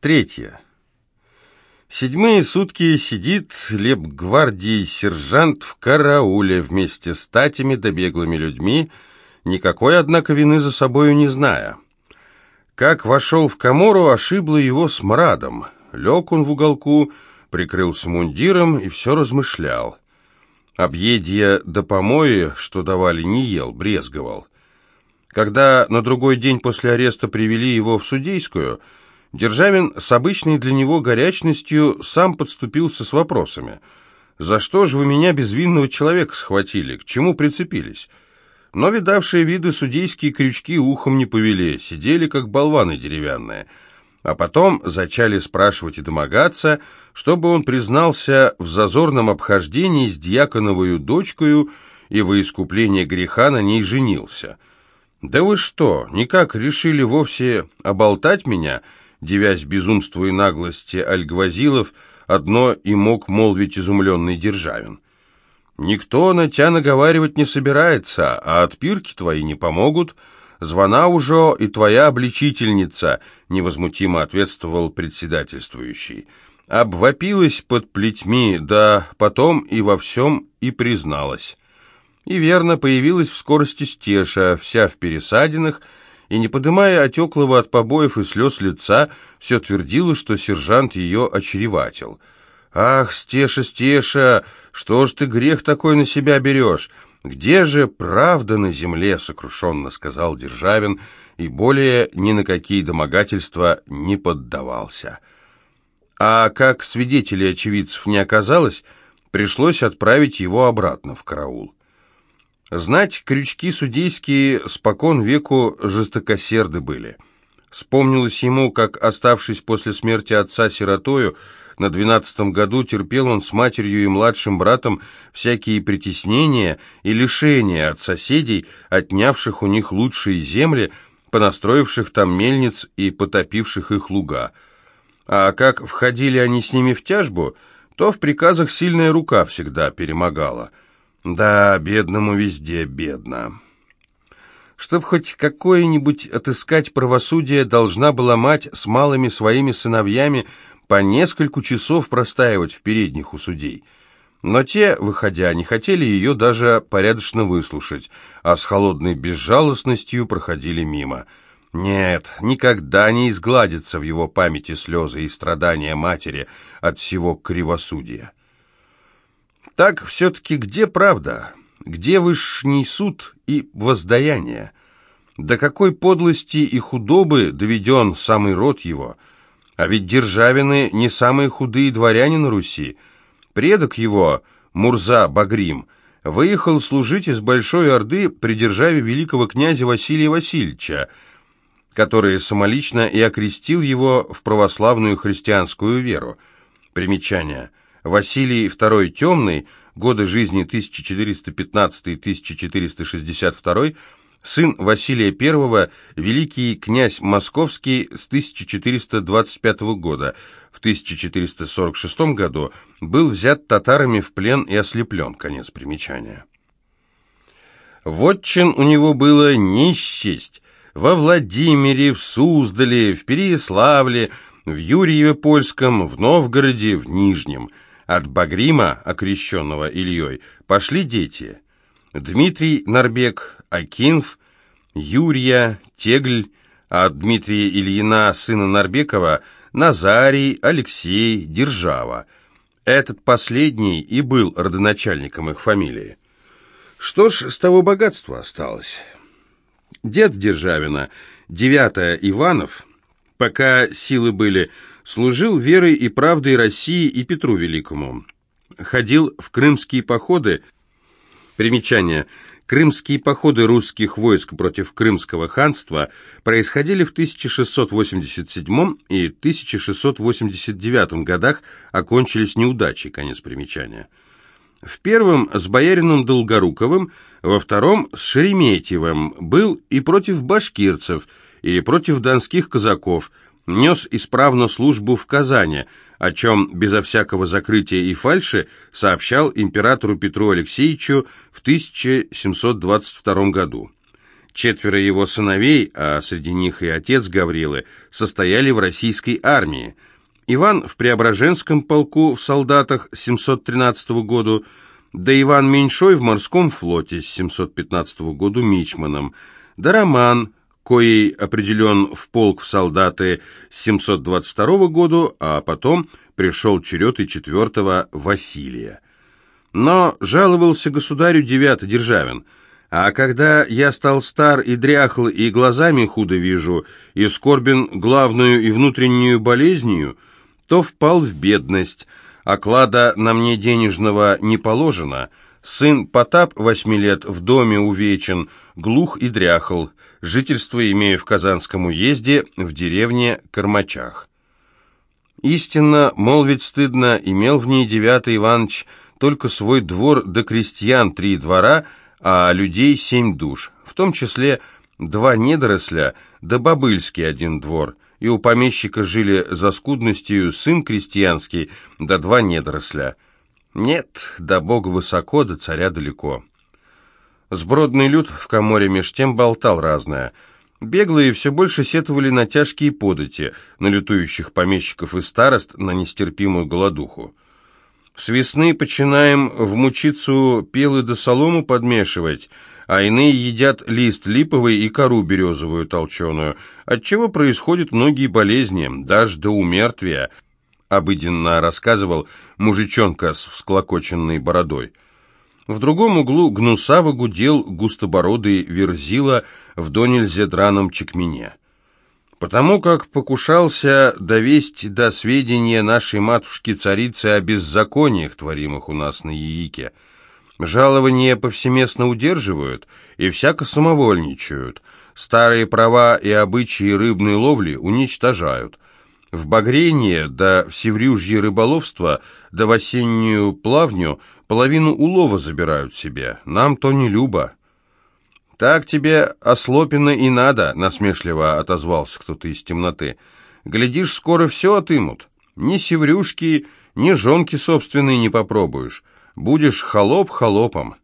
Третье. Седьмые сутки сидит леп-гвардии сержант в карауле вместе с татями да беглыми людьми, никакой, однако, вины за собою не зная. Как вошел в комору, ошибло его смрадом. Лег он в уголку, прикрылся мундиром и все размышлял. Объедья до помои, что давали, не ел, брезговал. Когда на другой день после ареста привели его в судейскую, Державин с обычной для него горячностью сам подступился с вопросами. «За что же вы меня, безвинного человека, схватили? К чему прицепились?» Но видавшие виды судейские крючки ухом не повели, сидели как болваны деревянные. А потом зачали спрашивать и домогаться, чтобы он признался в зазорном обхождении с дьяконовою дочкою и во искупление греха на ней женился. «Да вы что, никак решили вовсе оболтать меня?» Девясь безумству и наглости Альгвазилов, одно и мог молвить изумленный Державин. Никто на тебя наговаривать не собирается, а отпирки твои не помогут. Звона уже и твоя обличительница, невозмутимо ответствовал председательствующий. Обвопилась под плетьми, да потом и во всем и призналась. И верно, появилась в скорости стеша, вся в пересадинах, и, не подымая отеклого от побоев и слез лица, все твердила, что сержант ее очереватил — «Ах, Стеша, Стеша, что ж ты грех такой на себя берешь? Где же правда на земле?» — сокрушенно сказал Державин, и более ни на какие домогательства не поддавался. А как свидетелей очевидцев не оказалось, пришлось отправить его обратно в караул. Знать, крючки судейские спокон веку жестокосерды были. Вспомнилось ему, как, оставшись после смерти отца сиротою, на двенадцатом году терпел он с матерью и младшим братом всякие притеснения и лишения от соседей, отнявших у них лучшие земли, понастроивших там мельниц и потопивших их луга. А как входили они с ними в тяжбу, то в приказах сильная рука всегда перемогала. Да, бедному везде бедно. Чтоб хоть какое-нибудь отыскать правосудие, должна была мать с малыми своими сыновьями по несколько часов простаивать в передних у судей. Но те, выходя, не хотели ее даже порядочно выслушать, а с холодной безжалостностью проходили мимо. Нет, никогда не изгладится в его памяти слезы и страдания матери от всего кривосудия. Так все-таки где правда? Где высший суд и воздаяние? До какой подлости и худобы доведен самый род его – а ведь Державины не самые худые дворяне на Руси. Предок его, Мурза Багрим, выехал служить из Большой Орды при державе великого князя Василия Васильевича, который самолично и окрестил его в православную христианскую веру. Примечание. Василий II Темный, годы жизни 1415-1462, сын Василия I, великий князь Московский с 1425 года. В 1446 году был взят татарами в плен и ослеплен. Конец примечания. Вотчин у него было не. Во Владимире, в Суздале, в Переяславле, в Юрьеве-Польском, в Новгороде, в Нижнем. От Багрима, окрещенного Ильей, пошли дети. Дмитрий Нарбек, Акинф, Юрия, Тегль, а Дмитрия Ильина, сына Нарбекова, Назарий, Алексей, Держава. Этот последний и был родоначальником их фамилии. Что ж, с того богатства осталось? Дед Державина, девятая Иванов, пока силы были, служил верой и правдой России и Петру Великому. Ходил в крымские походы. Примечание – Крымские походы русских войск против Крымского ханства происходили в 1687 и 1689 годах, окончились неудачей, конец примечания. В первом с боярином Долгоруковым, во втором с Шереметьевым был и против башкирцев, и против донских казаков, нес исправно службу в Казани – о чем безо всякого закрытия и фальши сообщал императору Петру Алексеевичу в 1722 году. Четверо его сыновей, а среди них и отец Гаврилы, состояли в российской армии. Иван в Преображенском полку в солдатах с 713 года, да Иван Меньшой в морском флоте с 715 года мичманом, да Роман, коей определен в полк в солдаты с 722 года, а потом пришел черед и четвертого Василия. Но жаловался государю девятый Державин – а когда я стал стар и дряхл, и глазами худо вижу, и скорбен главную и внутреннюю болезнью, то впал в бедность, а клада на мне денежного не положено. Сын Потап, восьми лет, в доме увечен, глух и дряхл, жительство имею в Казанском уезде, в деревне Кормачах. Истинно, молвить стыдно, имел в ней девятый Иванович только свой двор до да крестьян три двора — а людей семь душ, в том числе два недоросля да бобыльский один двор, и у помещика жили за скудностью сын крестьянский да два недоросля. Нет, до бога высоко, до царя далеко. Сбродный люд в коморе меж тем болтал разное. Беглые все больше сетовали на тяжкие подати, на лютующих помещиков и старост, на нестерпимую голодуху. С весны починаем в мучицу пелы да солому подмешивать, а иные едят лист липовый и кору березовую толченую, отчего происходят многие болезни, даже до умертвия, обыденно рассказывал мужичонка с всклокоченной бородой. В другом углу гнусаво гудел густобородый верзила в донельзе драном чекмене. Потому как покушался довесть до сведения нашей матушки-царицы о беззакониях, творимых у нас на яике. Жалования повсеместно удерживают и всяко самовольничают. Старые права и обычаи рыбной ловли уничтожают. В багрение да в севрюжье рыболовство да в осеннюю плавню половину улова забирают себе. Нам то не любо. «Так тебе ослопина и надо», — насмешливо отозвался кто-то из темноты. «Глядишь, скоро все отымут. Ни севрюшки, ни жонки собственные не попробуешь. Будешь холоп холопом».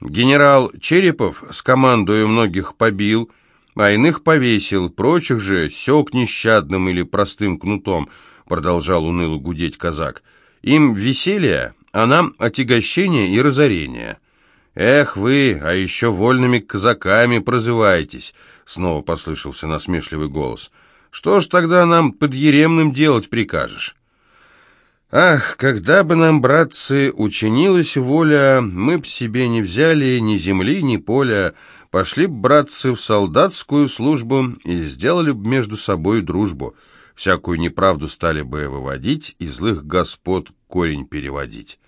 Генерал Черепов с командою многих побил, а иных повесил, прочих же сёк нещадным или простым кнутом, продолжал уныло гудеть казак. Им веселье, а нам отягощение и разорение. «Эх вы, а еще вольными казаками прозываетесь!» Снова послышался насмешливый голос. «Что ж тогда нам под еремным делать прикажешь?» «Ах, когда бы нам, братцы, учинилась воля, мы б себе не взяли ни земли, ни поля, пошли б, братцы, в солдатскую службу и сделали б между собой дружбу, всякую неправду стали бы выводить и злых господ корень переводить».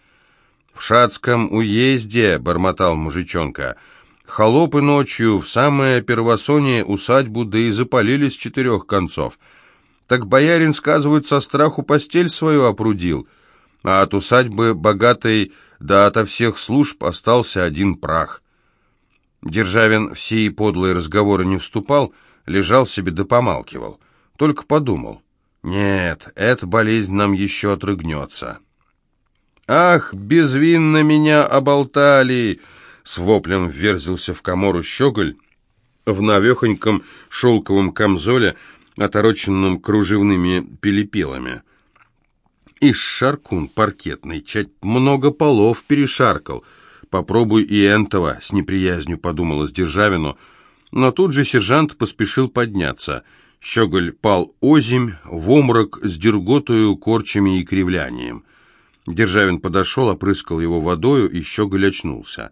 «В Шацком уезде», — бормотал мужичонка, — «холопы ночью в самое первосоние усадьбу, да и запалили с четырех концов. Так боярин, сказывают, со страху постель свою опрудил, а от усадьбы богатой да ото всех служб остался один прах». Державин в сии подлые разговоры не вступал, лежал себе да помалкивал. Только подумал, «Нет, эта болезнь нам еще отрыгнется». «Ах, безвинно меня оболтали!» С воплем вверзился в комору щеголь в навехоньком шелковом камзоле, отороченном кружевными пелепелами. И шаркун паркетный, чать много полов перешаркал. Попробуй и энтова, с неприязнью подумала Державину, но тут же сержант поспешил подняться. Щеголь пал озимь, в омрак с дерготою, корчами и кривлянием. Державин подошел, опрыскал его водою, и щеголь очнулся.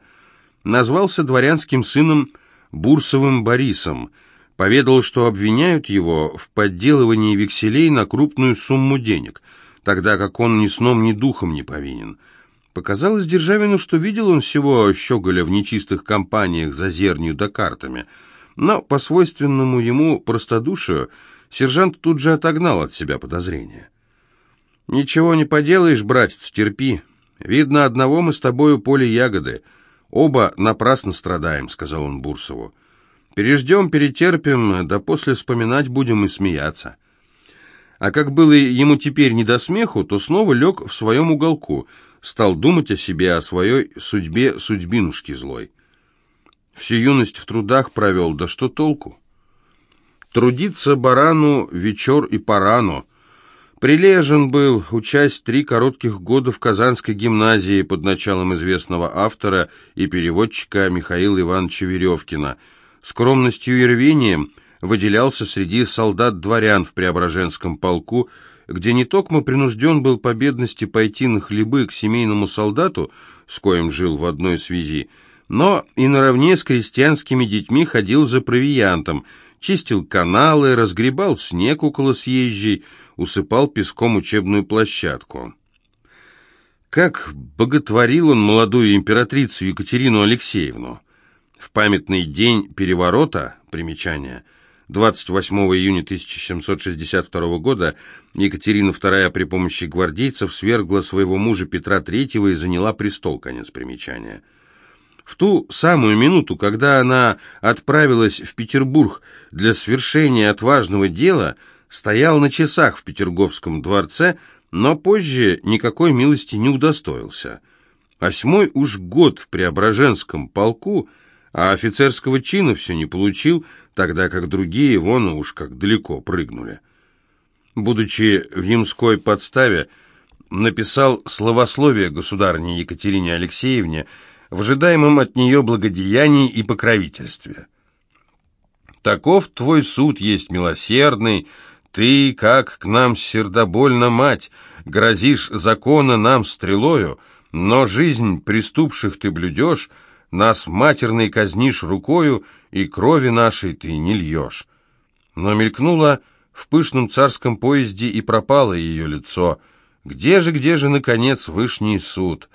Назвался дворянским сыном Бурсовым Борисом, поведал, что обвиняют его в подделывании векселей на крупную сумму денег, тогда как он ни сном, ни духом не повинен. Показалось Державину, что видел он всего Щеголя в нечистых компаниях за зернью да картами, но по свойственному ему простодушию сержант тут же отогнал от себя подозрения. «Ничего не поделаешь, братец, терпи. Видно, одного мы с тобою поле ягоды. Оба напрасно страдаем», — сказал он Бурсову. «Переждем, перетерпим, да после вспоминать будем и смеяться». А как было ему теперь не до смеху, то снова лег в своем уголку, стал думать о себе, о своей судьбе судьбинушки злой. Всю юность в трудах провел, да что толку? Трудиться барану вечер и порану. Прилежен был, учась три коротких года в Казанской гимназии под началом известного автора и переводчика Михаила Ивановича Веревкина. Скромностью и рвением выделялся среди солдат-дворян в Преображенском полку, где не токмо принужден был по бедности пойти на хлебы к семейному солдату, с коим жил в одной связи, но и наравне с крестьянскими детьми ходил за провиантом – чистил каналы, разгребал снег около съезжей, усыпал песком учебную площадку. Как боготворил он молодую императрицу Екатерину Алексеевну. В памятный день переворота, примечание, 28 июня 1762 года Екатерина II при помощи гвардейцев свергла своего мужа Петра III и заняла престол, конец примечания. В ту самую минуту, когда она отправилась в Петербург для свершения отважного дела, стоял на часах в Петерговском дворце, но позже никакой милости не удостоился. Восьмой уж год в Преображенском полку, а офицерского чина все не получил, тогда как другие вон уж как далеко прыгнули. Будучи в Ямской подставе, написал словословие государыне Екатерине Алексеевне, в ожидаемом от нее благодеянии и покровительстве. «Таков твой суд есть милосердный, ты, как к нам сердобольно, мать, грозишь закона нам стрелою, но жизнь преступших ты блюдешь, нас матерной казнишь рукою, и крови нашей ты не льешь». Но мелькнуло в пышном царском поезде и пропало ее лицо. Где же, где же, наконец, вышний суд?»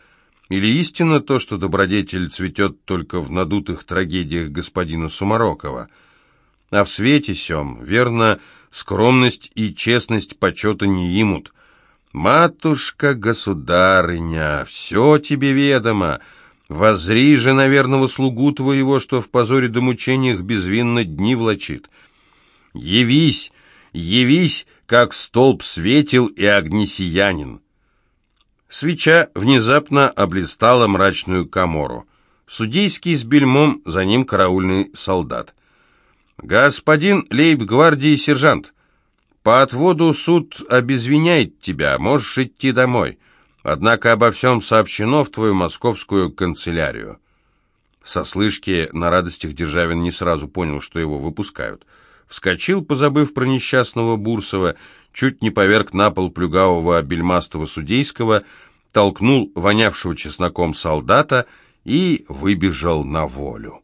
Или истинно то, что добродетель цветет только в надутых трагедиях господина Сумарокова? А в свете сём, верно, скромность и честность почета не имут. Матушка-государыня, все тебе ведомо. Возри же на верного слугу твоего, что в позоре до мучениях безвинно дни влачит. Явись, явись, как столб светил и огнесиянин. Свеча внезапно облистала мрачную комору. Судейский с бельмом, за ним караульный солдат. «Господин лейб-гвардии сержант, по отводу суд обезвиняет тебя, можешь идти домой. Однако обо всем сообщено в твою московскую канцелярию». Со слышки на радостях Державин не сразу понял, что его выпускают. Вскочил, позабыв про несчастного Бурсова, чуть не поверг на пол плюгавого бельмастого судейского, толкнул вонявшего чесноком солдата и выбежал на волю.